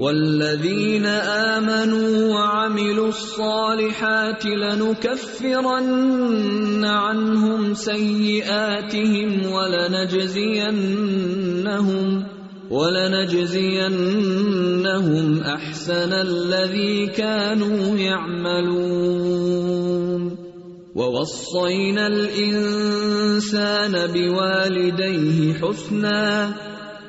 والذين آمنوا وعملوا الصالحات لنكفرن عنهم سيئاتهم ولنجزينهم ولنجزينهم أحسن الذي كانوا يعملون ووصينا الإنسان بوالديه حسنا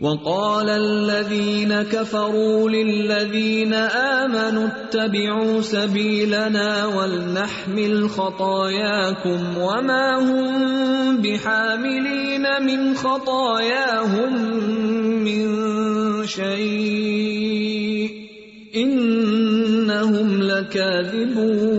وقال الذين كفروا للذين آمنوا اتبعوا سبيلنا ولنحمل خطاياكم وما هم بحاملين من خطاياهم من شيء إنهم لكاذبون.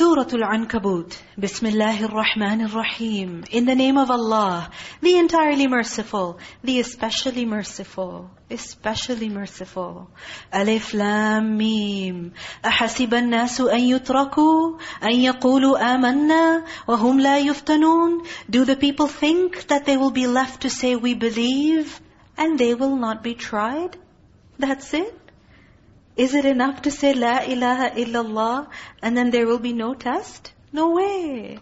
سورة العنكبوت بسم الله الرحمن الرحيم In the name of Allah, the entirely merciful, the especially merciful, especially merciful. ألف لام ميم أحسب الناس أن يتركوا أن يقولوا آمنا وهم لا يفتنون Do the people think that they will be left to say we believe and they will not be tried? That's it? Is it enough to say La ilaha illallah and then there will be no test? No way.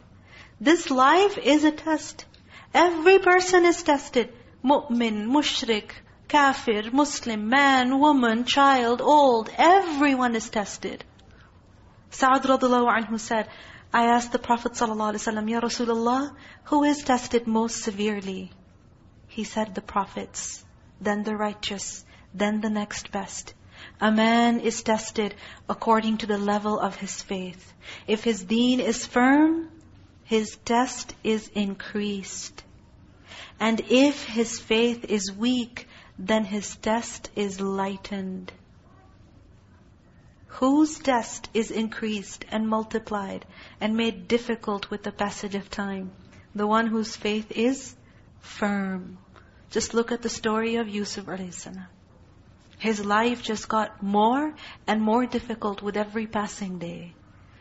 This life is a test. Every person is tested. Mu'min, mushrik, kafir, Muslim, man, woman, child, old. Everyone is tested. Sa'ad radiallahu anhu said, I asked the Prophet ﷺ, Ya Rasulullah, who is tested most severely? He said, the prophets, then the righteous, then the next best. A man is tested according to the level of his faith. If his deen is firm, his test is increased. And if his faith is weak, then his test is lightened. Whose test is increased and multiplied and made difficult with the passage of time? The one whose faith is firm. Just look at the story of Yusuf a.s. His life just got more and more difficult with every passing day.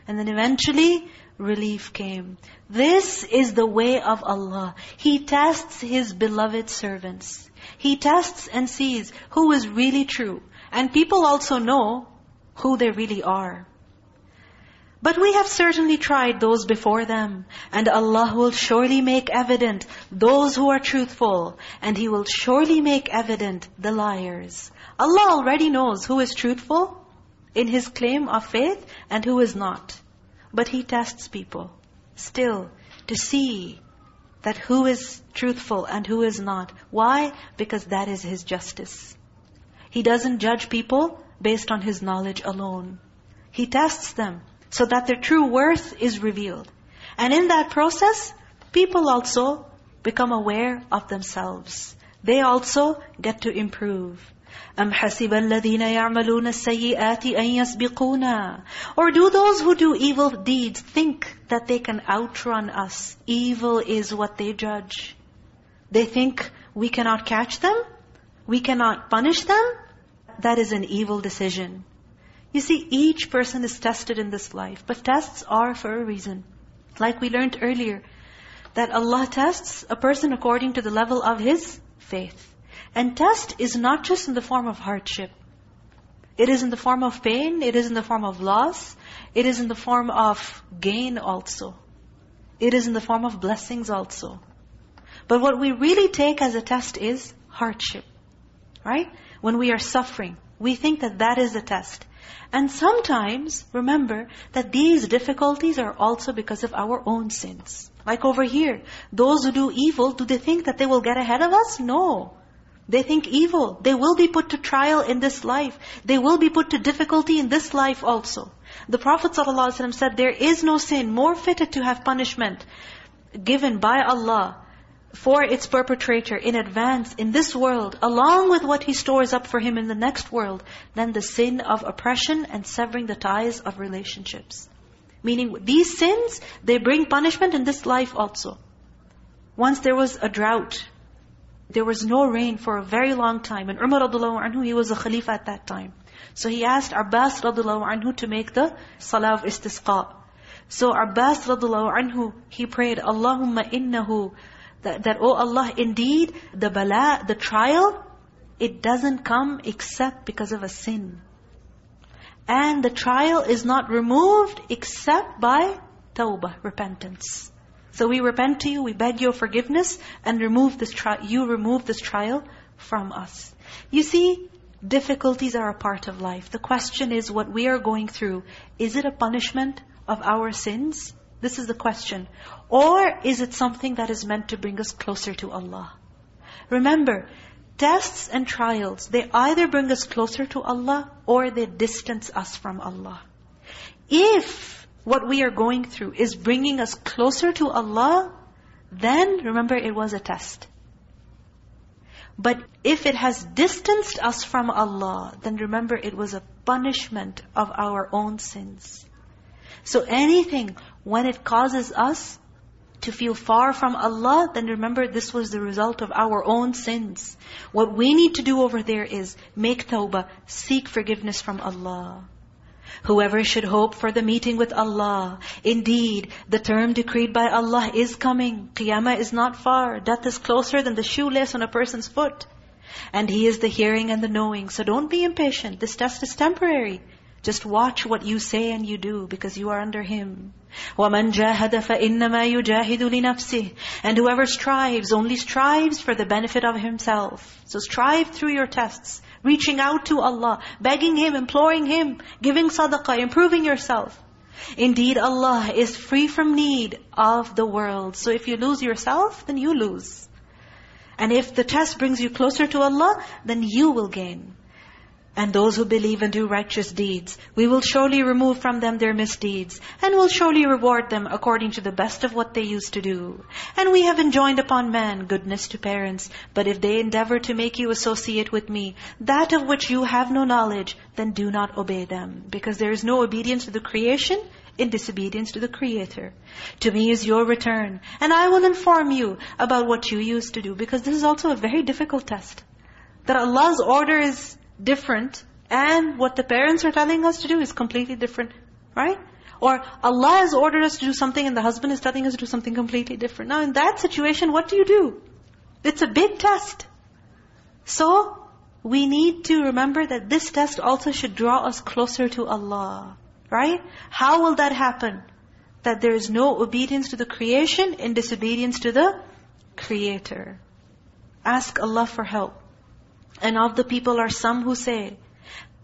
And then eventually, relief came. This is the way of Allah. He tests His beloved servants. He tests and sees who is really true. And people also know who they really are. But we have certainly tried those before them. And Allah will surely make evident those who are truthful. And He will surely make evident the liars. Allah already knows who is truthful in his claim of faith and who is not. But He tests people still to see that who is truthful and who is not. Why? Because that is His justice. He doesn't judge people based on His knowledge alone. He tests them so that their true worth is revealed. And in that process, people also become aware of themselves. They also get to improve. أَمْ حَسِبَ الَّذِينَ يَعْمَلُونَ السَّيِّئَاتِ أَنْ يَسْبِقُونَا Or do those who do evil deeds think that they can outrun us? Evil is what they judge. They think we cannot catch them? We cannot punish them? That is an evil decision. You see, each person is tested in this life. But tests are for a reason. Like we learned earlier, that Allah tests a person according to the level of his faith. And test is not just in the form of hardship. It is in the form of pain, it is in the form of loss, it is in the form of gain also. It is in the form of blessings also. But what we really take as a test is hardship. Right? When we are suffering, we think that that is a test. And sometimes, remember, that these difficulties are also because of our own sins. Like over here, those who do evil, do they think that they will get ahead of us? No. They think evil. They will be put to trial in this life. They will be put to difficulty in this life also. The Prophet ﷺ said, there is no sin more fitted to have punishment given by Allah for its perpetrator in advance in this world, along with what He stores up for him in the next world, than the sin of oppression and severing the ties of relationships. Meaning, these sins, they bring punishment in this life also. Once there was a drought, there was no rain for a very long time. And Umar radiallahu anhu, he was a khalifa at that time. So he asked Abbas radiallahu anhu to make the salah of istisqa. So Abbas radiallahu anhu, he prayed, Allahumma innahu, that, that, oh Allah, indeed, the bala, the trial, it doesn't come except because of a sin. And the trial is not removed except by tawbah, repentance. So we repent to you, we beg your forgiveness, and remove this trial. you remove this trial from us. You see, difficulties are a part of life. The question is what we are going through, is it a punishment of our sins? This is the question. Or is it something that is meant to bring us closer to Allah? Remember, tests and trials, they either bring us closer to Allah or they distance us from Allah. If what we are going through is bringing us closer to Allah, then remember it was a test. But if it has distanced us from Allah, then remember it was a punishment of our own sins. So anything, when it causes us to feel far from Allah, then remember this was the result of our own sins. What we need to do over there is make tawbah, seek forgiveness from Allah. Whoever should hope for the meeting with Allah. Indeed, the term decreed by Allah is coming. Qiyamah is not far. Death is closer than the shoelace on a person's foot. And He is the hearing and the knowing. So don't be impatient. This test is temporary. Just watch what you say and you do because you are under Him. وَمَنْ جَاهَدَ فَإِنَّمَا يُجَاهِدُ لِنَفْسِهِ And whoever strives, only strives for the benefit of himself. So strive through your tests, reaching out to Allah, begging Him, imploring Him, giving sadaqah, improving yourself. Indeed, Allah is free from need of the world. So if you lose yourself, then you lose. And if the test brings you closer to Allah, then you will gain. And those who believe and do righteous deeds, we will surely remove from them their misdeeds, and will surely reward them according to the best of what they used to do. And we have enjoined upon man goodness to parents, but if they endeavor to make you associate with me, that of which you have no knowledge, then do not obey them. Because there is no obedience to the creation in disobedience to the Creator. To me is your return, and I will inform you about what you used to do. Because this is also a very difficult test. That Allah's order is different and what the parents are telling us to do is completely different. Right? Or Allah has ordered us to do something and the husband is telling us to do something completely different. Now in that situation, what do you do? It's a big test. So, we need to remember that this test also should draw us closer to Allah. Right? How will that happen? That there is no obedience to the creation in disobedience to the Creator. Ask Allah for help. And of the people are some who say,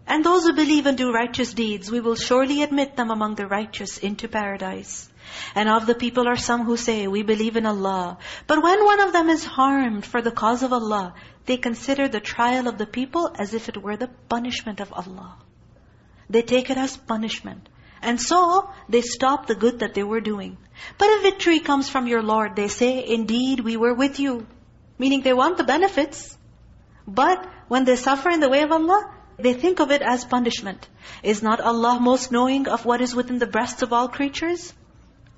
And those who believe and do righteous deeds, we will surely admit them among the righteous into paradise. And of the people are some who say, We believe in Allah. But when one of them is harmed for the cause of Allah, they consider the trial of the people as if it were the punishment of Allah. They take it as punishment. And so, they stop the good that they were doing. But if victory comes from your Lord, they say, Indeed, we were with you. Meaning they want the benefits. But when they suffer in the way of Allah, they think of it as punishment. Is not Allah most knowing of what is within the breasts of all creatures?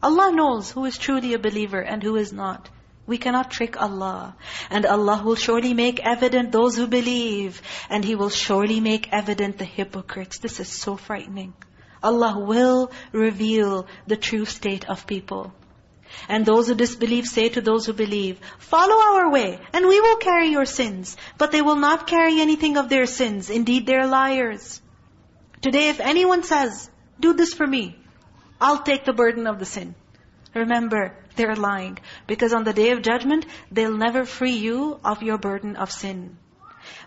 Allah knows who is truly a believer and who is not. We cannot trick Allah. And Allah will surely make evident those who believe. And He will surely make evident the hypocrites. This is so frightening. Allah will reveal the true state of people. And those who disbelieve say to those who believe, Follow our way, and we will carry your sins. But they will not carry anything of their sins. Indeed, they are liars. Today, if anyone says, Do this for me, I'll take the burden of the sin. Remember, they're lying. Because on the day of judgment, they'll never free you of your burden of sin.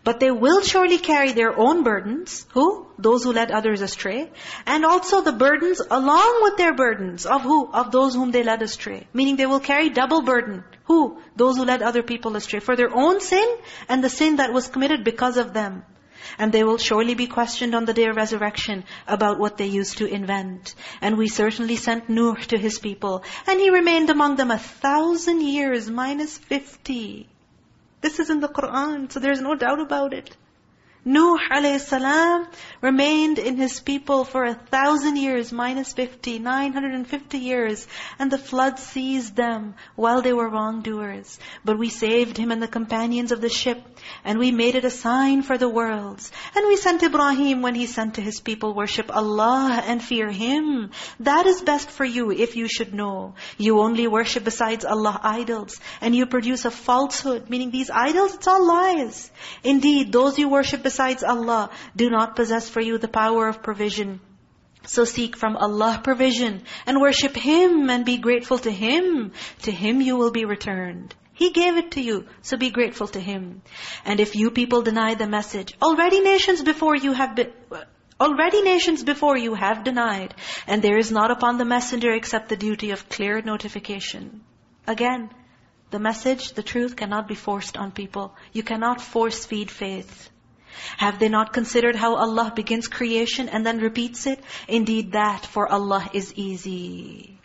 But they will surely carry their own burdens. Who? Those who led others astray. And also the burdens along with their burdens. Of who? Of those whom they led astray. Meaning they will carry double burden. Who? Those who led other people astray. For their own sin and the sin that was committed because of them. And they will surely be questioned on the day of resurrection about what they used to invent. And we certainly sent Nuh to his people. And he remained among them a thousand years minus fifty. This is in the Qur'an, so there's no doubt about it. Nuh a.s. remained in his people for a thousand years, minus 50, 950 years. And the flood seized them while they were wrongdoers. But we saved him and the companions of the ship. And we made it a sign for the worlds. And we sent Ibrahim when he sent to his people, worship Allah and fear Him. That is best for you if you should know. You only worship besides Allah idols. And you produce a falsehood, meaning these idols, it's all lies. Indeed, those you worship besides Allah do not possess for you the power of provision. So seek from Allah provision and worship Him and be grateful to Him. To Him you will be returned. He gave it to you, so be grateful to Him. And if you people deny the message, already nations before you have been... Already nations before you have denied, and there is not upon the messenger except the duty of clear notification. Again, the message, the truth cannot be forced on people. You cannot force feed faith. Have they not considered how Allah begins creation and then repeats it? Indeed that for Allah is easy.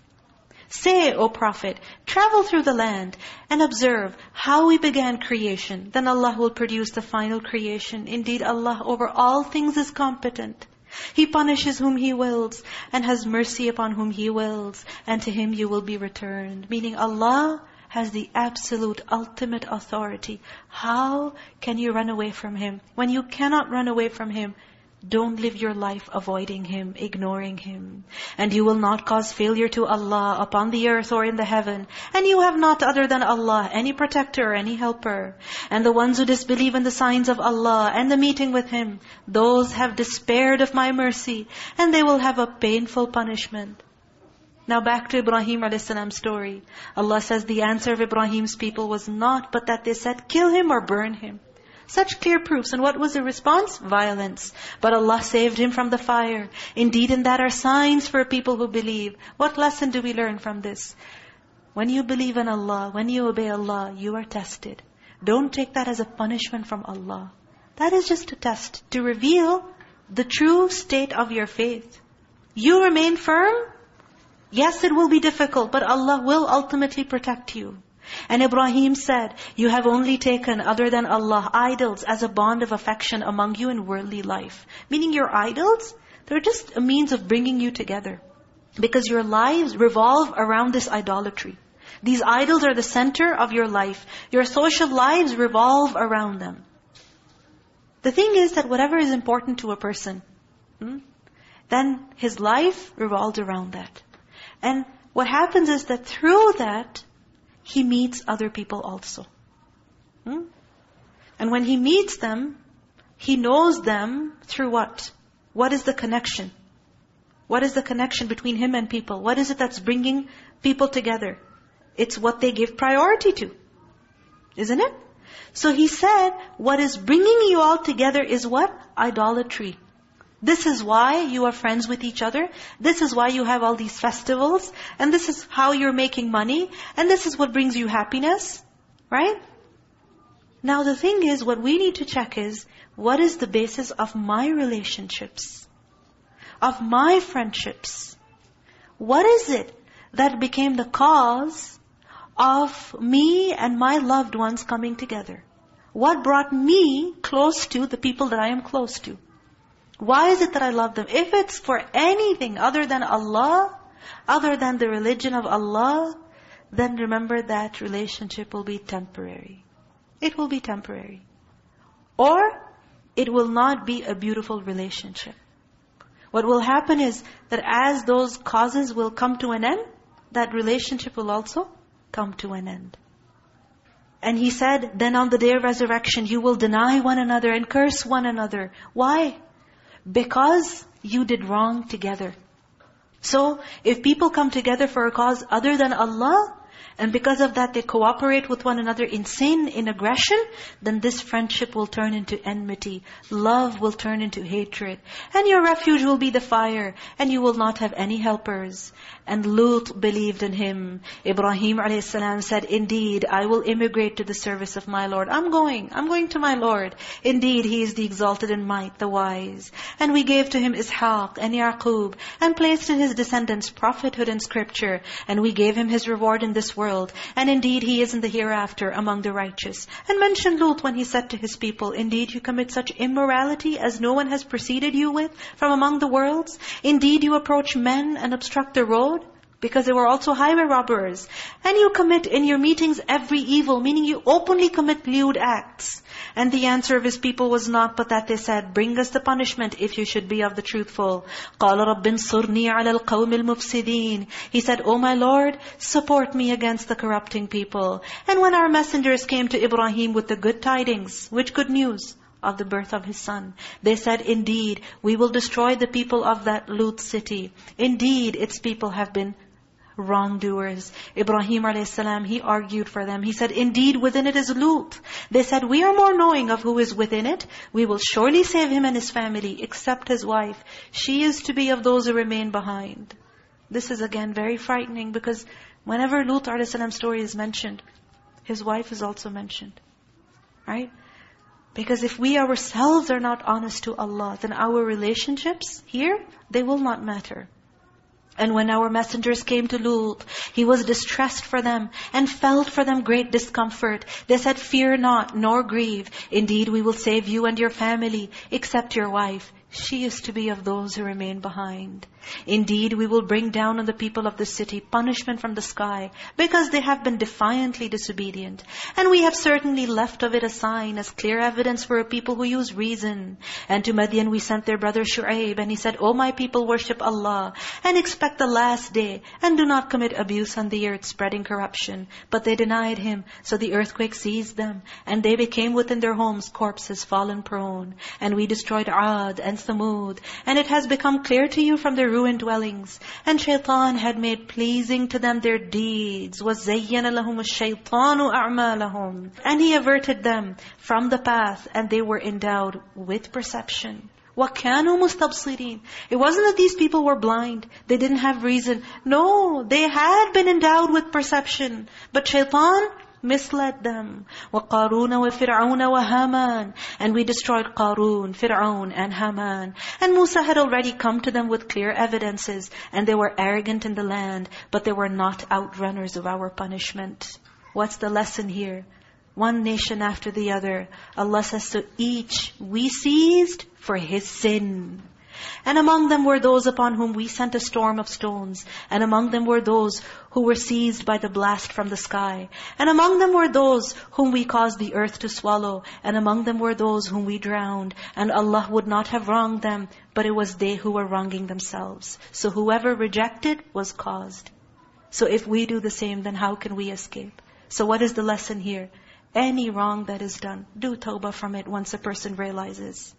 Say, O Prophet, travel through the land and observe how we began creation. Then Allah will produce the final creation. Indeed Allah over all things is competent. He punishes whom He wills and has mercy upon whom He wills. And to Him you will be returned. Meaning Allah has the absolute ultimate authority. How can you run away from Him? When you cannot run away from Him, Don't live your life avoiding Him, ignoring Him. And you will not cause failure to Allah upon the earth or in the heaven. And you have not other than Allah, any protector, any helper. And the ones who disbelieve in the signs of Allah and the meeting with Him, those have despaired of my mercy, and they will have a painful punishment. Now back to Ibrahim a.s. story. Allah says the answer of Ibrahim's people was not but that they said, kill him or burn him. Such clear proofs. And what was the response? Violence. But Allah saved him from the fire. Indeed, in that are signs for people who believe. What lesson do we learn from this? When you believe in Allah, when you obey Allah, you are tested. Don't take that as a punishment from Allah. That is just a test to reveal the true state of your faith. You remain firm, Yes, it will be difficult, but Allah will ultimately protect you. And Ibrahim said, you have only taken other than Allah idols as a bond of affection among you in worldly life. Meaning your idols, they're just a means of bringing you together. Because your lives revolve around this idolatry. These idols are the center of your life. Your social lives revolve around them. The thing is that whatever is important to a person, hmm, then his life revolves around that. And what happens is that through that, he meets other people also. Hmm? And when he meets them, he knows them through what? What is the connection? What is the connection between him and people? What is it that's bringing people together? It's what they give priority to. Isn't it? So he said, what is bringing you all together is what? Idolatry. This is why you are friends with each other. This is why you have all these festivals. And this is how you're making money. And this is what brings you happiness. Right? Now the thing is, what we need to check is, what is the basis of my relationships? Of my friendships? What is it that became the cause of me and my loved ones coming together? What brought me close to the people that I am close to? Why is it that I love them? If it's for anything other than Allah, other than the religion of Allah, then remember that relationship will be temporary. It will be temporary. Or it will not be a beautiful relationship. What will happen is that as those causes will come to an end, that relationship will also come to an end. And he said, then on the day of resurrection, you will deny one another and curse one another. Why? Because you did wrong together. So, if people come together for a cause other than Allah, and because of that they cooperate with one another in sin, in aggression, then this friendship will turn into enmity. Love will turn into hatred. And your refuge will be the fire, and you will not have any helpers. And Lut believed in him. Ibrahim a.s. said, Indeed, I will immigrate to the service of my Lord. I'm going. I'm going to my Lord. Indeed, He is the exalted in might, the wise. And we gave to him Ishaq and Yaqub, and placed in his descendants prophethood and scripture. And we gave him his reward in this world. And indeed, he is in the hereafter among the righteous. And mention Lut when he said to his people, Indeed, you commit such immorality as no one has preceded you with from among the worlds. Indeed, you approach men and obstruct the road because they were also highway robbers. And you commit in your meetings every evil, meaning you openly commit lewd acts. And the answer of his people was not but that they said, bring us the punishment if you should be of the truthful. قَالَ رَبِّ انصُرْنِي عَلَى الْقَوْمِ الْمُفْسِدِينَ He said, O my Lord, support me against the corrupting people. And when our messengers came to Ibrahim with the good tidings, which good news? of the birth of his son. They said, indeed, we will destroy the people of that Lut city. Indeed, its people have been wrongdoers. Ibrahim a.s., he argued for them. He said, indeed within it is Lut. They said, we are more knowing of who is within it. We will surely save him and his family, except his wife. She is to be of those who remain behind. This is again very frightening because whenever Lut a.s. story is mentioned, his wife is also mentioned. Right? Because if we ourselves are not honest to Allah, then our relationships here, they will not matter. And when our messengers came to Lut, he was distressed for them and felt for them great discomfort. They said, fear not, nor grieve. Indeed, we will save you and your family, except your wife. She is to be of those who remain behind. Indeed, we will bring down on the people of the city punishment from the sky because they have been defiantly disobedient. And we have certainly left of it a sign as clear evidence for a people who use reason. And to Madian we sent their brother Shu'aib and he said, O my people, worship Allah and expect the last day and do not commit abuse on the earth spreading corruption. But they denied him. So the earthquake seized them and they became within their homes corpses fallen prone. And we destroyed Ad and Thamud. And it has become clear to you from their ruined dwellings. And shaitan had made pleasing to them their deeds. وَزَيَّنَ لَهُمُ الشَّيْطَانُ أَعْمَالَهُمْ And He averted them from the path and they were endowed with perception. وَكَانُوا مُسْتَبْصِرِينَ It wasn't that these people were blind. They didn't have reason. No, they had been endowed with perception. But shaitan misled them. وَقَارُونَ وَفِرْعَوْنَ وَهَامَانَ And we destroyed Qarun, Fir'aun and Haman. And Musa had already come to them with clear evidences, and they were arrogant in the land, but they were not outrunners of our punishment. What's the lesson here? One nation after the other, Allah says to each, we seized for his sin. And among them were those upon whom we sent a storm of stones. And among them were those who were seized by the blast from the sky. And among them were those whom we caused the earth to swallow. And among them were those whom we drowned. And Allah would not have wronged them, but it was they who were wronging themselves. So whoever rejected was caused. So if we do the same, then how can we escape? So what is the lesson here? Any wrong that is done, do tawbah from it once a person realizes.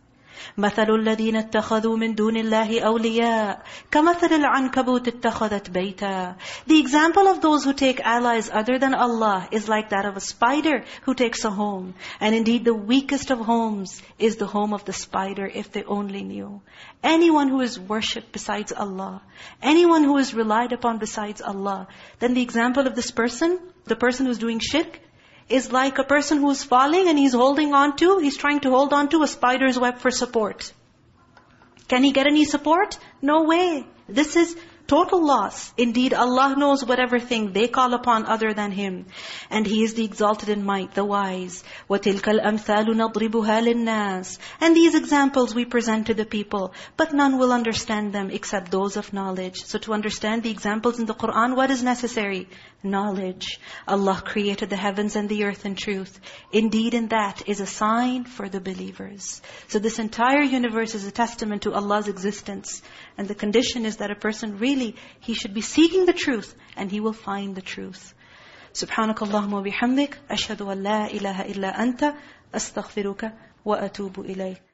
مثل الذين اتخذوا من دون الله أولياء كمثل العنكبوت اتخذت بيتا The example of those who take allies other than Allah is like that of a spider who takes a home. And indeed the weakest of homes is the home of the spider if they only knew. Anyone who is worshipped besides Allah, anyone who is relied upon besides Allah, then the example of this person, the person who's doing shirk, is like a person who's falling and he's holding on to, he's trying to hold on to a spider's web for support. Can he get any support? No way. This is total loss. Indeed, Allah knows whatever thing they call upon other than Him. And He is the exalted in might, the wise. وَتِلْكَ الْأَمْثَالُ نَضْرِبُهَا لِلنَّاسِ And these examples we present to the people, but none will understand them except those of knowledge. So to understand the examples in the Qur'an, what is necessary? Knowledge. Allah created the heavens and the earth in truth. Indeed, in that is a sign for the believers. So this entire universe is a testament to Allah's existence. And the condition is that a person really, he should be seeking the truth and he will find the truth. سبحانك اللهم وبحمدك أشهد أن لا إله إلا أنت أستغفرك وأتوب إليك